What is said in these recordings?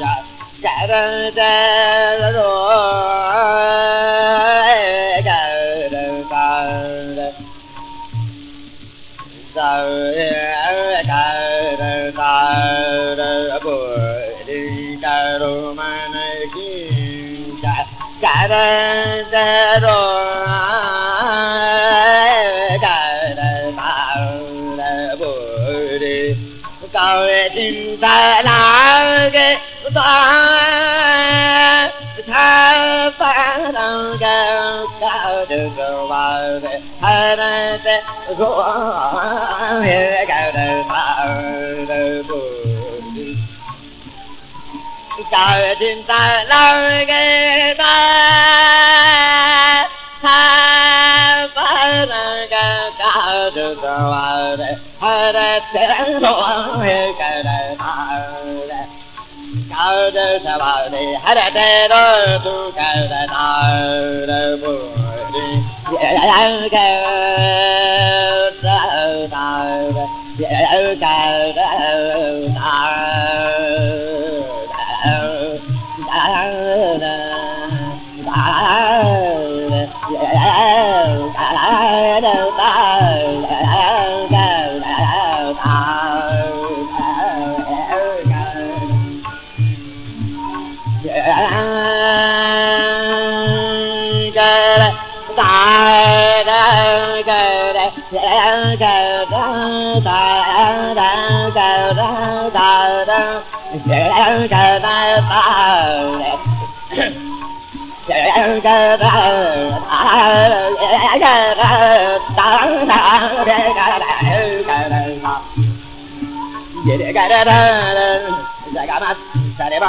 dạ dạ ra ra rồi. Dạ đời ta dạ. Đời đời ta đời bùi đi cả đồ mà này kia dạ dạ ra ra rồi. Cầu xin ta nói ta tha ca ta đăng ca cao được vào về ta cao đê sa bà đi há đa đê đó tu cao đa ta đê bù đi cao đa ta cao đa ta dạ cao đơ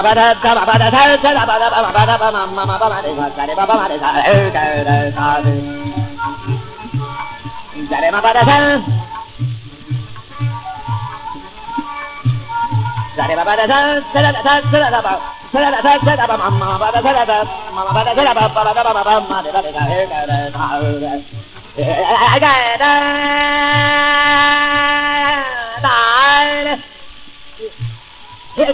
ta Hey,